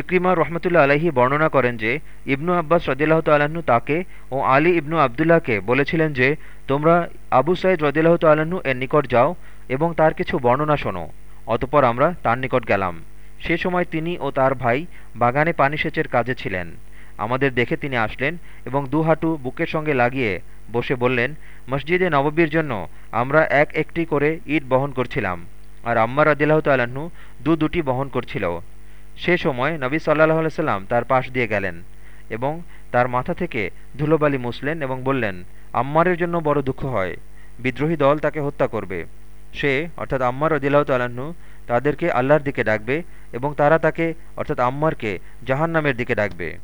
ইকরিমা রহমতুল্লা আলহী বর্ণনা করেন যে, ইবনু আব্বাস রদিল্লাহ তাল্লাহ্ন তাকে ও আলী ইবনু আবদুল্লাহকে বলেছিলেন যে, তোমরা আবু সাইদ রদিল্লাহ তাল্লাহ্ন এর নিকট যাও এবং তার কিছু বর্ণনা শোনো। অতপর আমরা তার নিকট গেলাম। সে সময় তিনি ও তার ভাই বাগানে পানি সেচের কাজে ছিলেন। আমাদের দেখে তিনি আসলেন এবং দু হাঁটু বুকের সঙ্গে লাগিয়ে বসে বললেন, মসজিদে নববীর জন্য আমরা এক একটি করে ইট বহন করছিলাম। আর আম্মার রদিল্লাহ তাল্লাহ্ন দু দুটি বহন করছিল। সে সময় নবী সাল্লাহ আলাইসাল্লাম তার পাশ দিয়ে গেলেন এবং তার মাথা থেকে ধুলোবালি মুসলেন এবং বললেন, আম্মারের জন্য বড় দুঃখ হয়, বিদ্রোহী দল তাকে হত্যা করবে। সে, অর্থাৎ আম্মার রদিল্লাহ তাল্লাহ্ন তাদেরকে আল্লাহর দিকে ডাকবে এবং তারা তাকে, অর্থাৎ আম্মারকে জাহান্নামের দিকে ডাকবে।